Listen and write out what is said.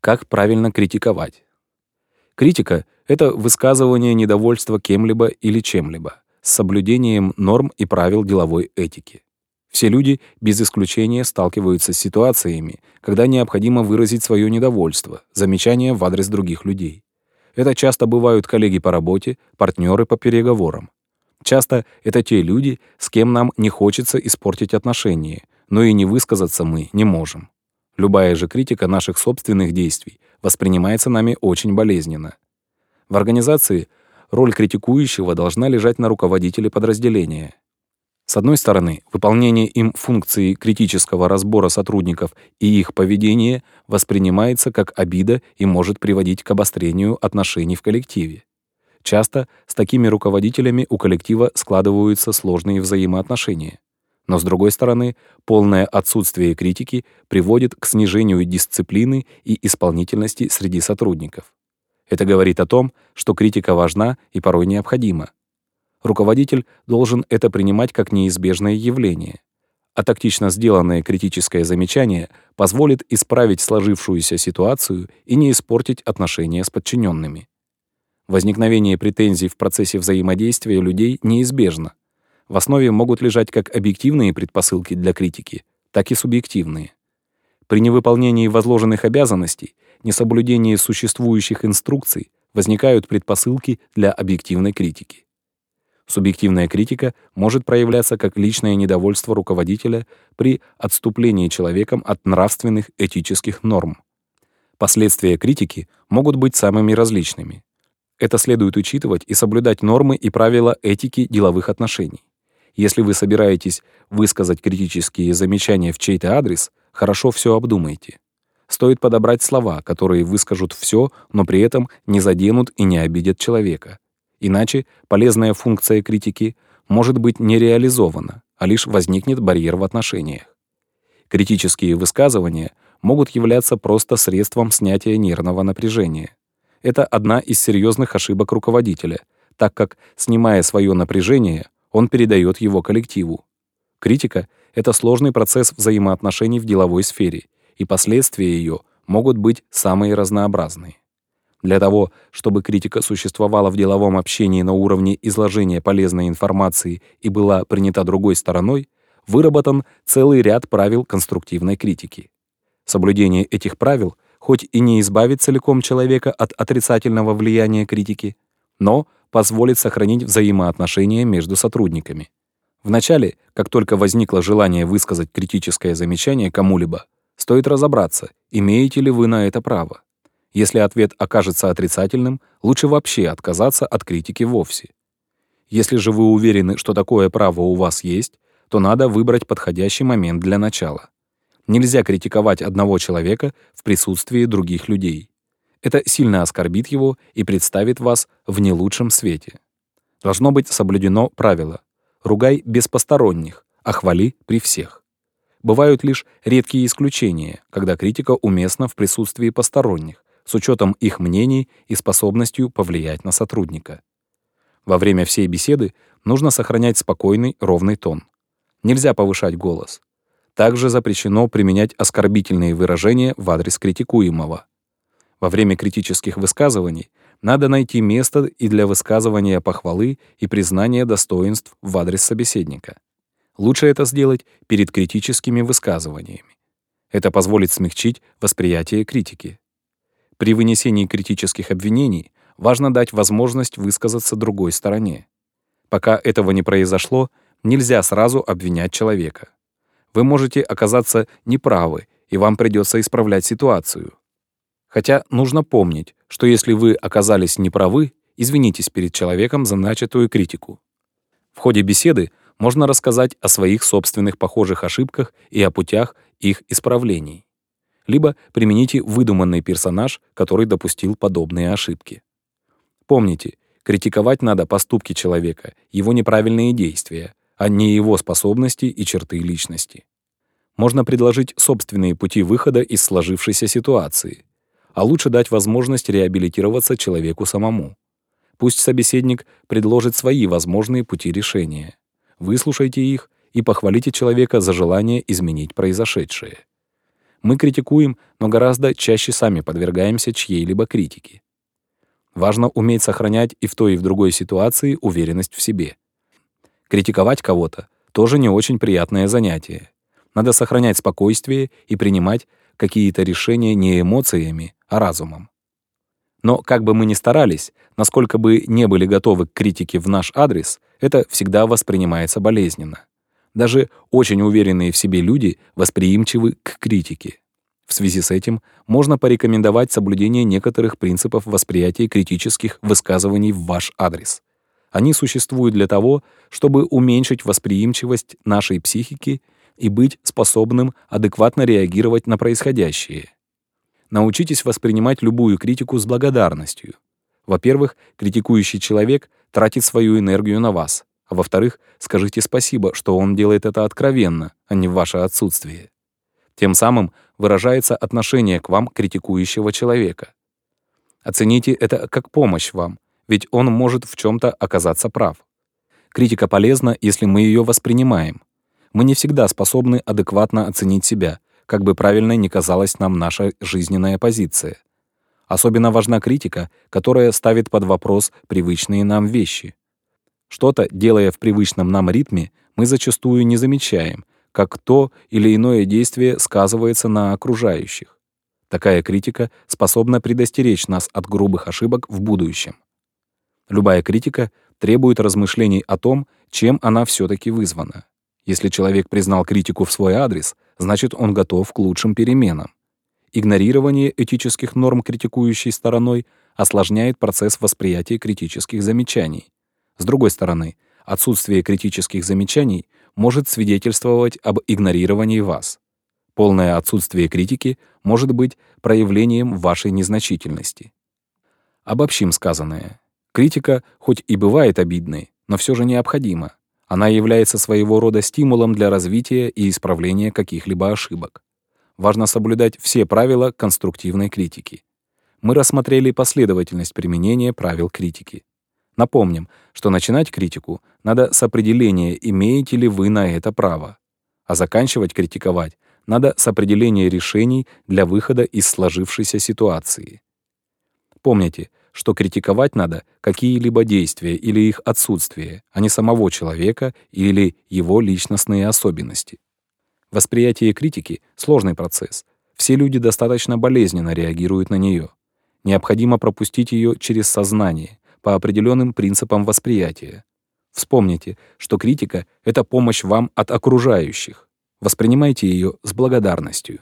Как правильно критиковать? Критика — это высказывание недовольства кем-либо или чем-либо с соблюдением норм и правил деловой этики. Все люди, без исключения, сталкиваются с ситуациями, когда необходимо выразить свое недовольство, замечания в адрес других людей. Это часто бывают коллеги по работе, партнеры по переговорам. Часто это те люди, с кем нам не хочется испортить отношения, но и не высказаться мы не можем. Любая же критика наших собственных действий воспринимается нами очень болезненно. В организации роль критикующего должна лежать на руководителе подразделения. С одной стороны, выполнение им функции критического разбора сотрудников и их поведение воспринимается как обида и может приводить к обострению отношений в коллективе. Часто с такими руководителями у коллектива складываются сложные взаимоотношения. Но с другой стороны, полное отсутствие критики приводит к снижению дисциплины и исполнительности среди сотрудников. Это говорит о том, что критика важна и порой необходима. Руководитель должен это принимать как неизбежное явление. А тактично сделанное критическое замечание позволит исправить сложившуюся ситуацию и не испортить отношения с подчиненными. Возникновение претензий в процессе взаимодействия людей неизбежно. В основе могут лежать как объективные предпосылки для критики, так и субъективные. При невыполнении возложенных обязанностей, несоблюдении существующих инструкций возникают предпосылки для объективной критики. Субъективная критика может проявляться как личное недовольство руководителя при отступлении человеком от нравственных этических норм. Последствия критики могут быть самыми различными. Это следует учитывать и соблюдать нормы и правила этики деловых отношений. Если вы собираетесь высказать критические замечания в чей-то адрес, хорошо все обдумайте. Стоит подобрать слова, которые выскажут все, но при этом не заденут и не обидят человека. Иначе полезная функция критики может быть не реализована, а лишь возникнет барьер в отношениях. Критические высказывания могут являться просто средством снятия нервного напряжения. Это одна из серьезных ошибок руководителя, так как, снимая свое напряжение, он передает его коллективу. Критика — это сложный процесс взаимоотношений в деловой сфере, и последствия ее могут быть самые разнообразные. Для того, чтобы критика существовала в деловом общении на уровне изложения полезной информации и была принята другой стороной, выработан целый ряд правил конструктивной критики. Соблюдение этих правил — хоть и не избавит целиком человека от отрицательного влияния критики, но позволит сохранить взаимоотношения между сотрудниками. Вначале, как только возникло желание высказать критическое замечание кому-либо, стоит разобраться, имеете ли вы на это право. Если ответ окажется отрицательным, лучше вообще отказаться от критики вовсе. Если же вы уверены, что такое право у вас есть, то надо выбрать подходящий момент для начала. Нельзя критиковать одного человека в присутствии других людей. Это сильно оскорбит его и представит вас в не лучшем свете. Должно быть соблюдено правило «ругай без посторонних, а хвали при всех». Бывают лишь редкие исключения, когда критика уместна в присутствии посторонних, с учетом их мнений и способностью повлиять на сотрудника. Во время всей беседы нужно сохранять спокойный, ровный тон. Нельзя повышать голос. Также запрещено применять оскорбительные выражения в адрес критикуемого. Во время критических высказываний надо найти место и для высказывания похвалы и признания достоинств в адрес собеседника. Лучше это сделать перед критическими высказываниями. Это позволит смягчить восприятие критики. При вынесении критических обвинений важно дать возможность высказаться другой стороне. Пока этого не произошло, нельзя сразу обвинять человека вы можете оказаться неправы, и вам придется исправлять ситуацию. Хотя нужно помнить, что если вы оказались неправы, извинитесь перед человеком за начатую критику. В ходе беседы можно рассказать о своих собственных похожих ошибках и о путях их исправлений. Либо примените выдуманный персонаж, который допустил подобные ошибки. Помните, критиковать надо поступки человека, его неправильные действия, а не его способности и черты личности. Можно предложить собственные пути выхода из сложившейся ситуации, а лучше дать возможность реабилитироваться человеку самому. Пусть собеседник предложит свои возможные пути решения. Выслушайте их и похвалите человека за желание изменить произошедшее. Мы критикуем, но гораздо чаще сами подвергаемся чьей-либо критике. Важно уметь сохранять и в той, и в другой ситуации уверенность в себе. Критиковать кого-то — тоже не очень приятное занятие. Надо сохранять спокойствие и принимать какие-то решения не эмоциями, а разумом. Но как бы мы ни старались, насколько бы не были готовы к критике в наш адрес, это всегда воспринимается болезненно. Даже очень уверенные в себе люди восприимчивы к критике. В связи с этим можно порекомендовать соблюдение некоторых принципов восприятия критических высказываний в ваш адрес. Они существуют для того, чтобы уменьшить восприимчивость нашей психики и быть способным адекватно реагировать на происходящее. Научитесь воспринимать любую критику с благодарностью. Во-первых, критикующий человек тратит свою энергию на вас, а во-вторых, скажите спасибо, что он делает это откровенно, а не в ваше отсутствие. Тем самым выражается отношение к вам критикующего человека. Оцените это как помощь вам, ведь он может в чем-то оказаться прав. Критика полезна, если мы ее воспринимаем. Мы не всегда способны адекватно оценить себя, как бы правильно ни казалась нам наша жизненная позиция. Особенно важна критика, которая ставит под вопрос привычные нам вещи. Что-то, делая в привычном нам ритме, мы зачастую не замечаем, как то или иное действие сказывается на окружающих. Такая критика способна предостеречь нас от грубых ошибок в будущем. Любая критика требует размышлений о том, чем она все-таки вызвана. Если человек признал критику в свой адрес, значит, он готов к лучшим переменам. Игнорирование этических норм критикующей стороной осложняет процесс восприятия критических замечаний. С другой стороны, отсутствие критических замечаний может свидетельствовать об игнорировании вас. Полное отсутствие критики может быть проявлением вашей незначительности. Обобщим сказанное. Критика, хоть и бывает обидной, но все же необходима. Она является своего рода стимулом для развития и исправления каких-либо ошибок. Важно соблюдать все правила конструктивной критики. Мы рассмотрели последовательность применения правил критики. Напомним, что начинать критику надо с определения, имеете ли вы на это право. А заканчивать критиковать надо с определения решений для выхода из сложившейся ситуации. Помните, что критиковать надо какие-либо действия или их отсутствие, а не самого человека или его личностные особенности. Восприятие критики — сложный процесс. Все люди достаточно болезненно реагируют на нее. Необходимо пропустить ее через сознание, по определенным принципам восприятия. Вспомните, что критика — это помощь вам от окружающих. Воспринимайте ее с благодарностью.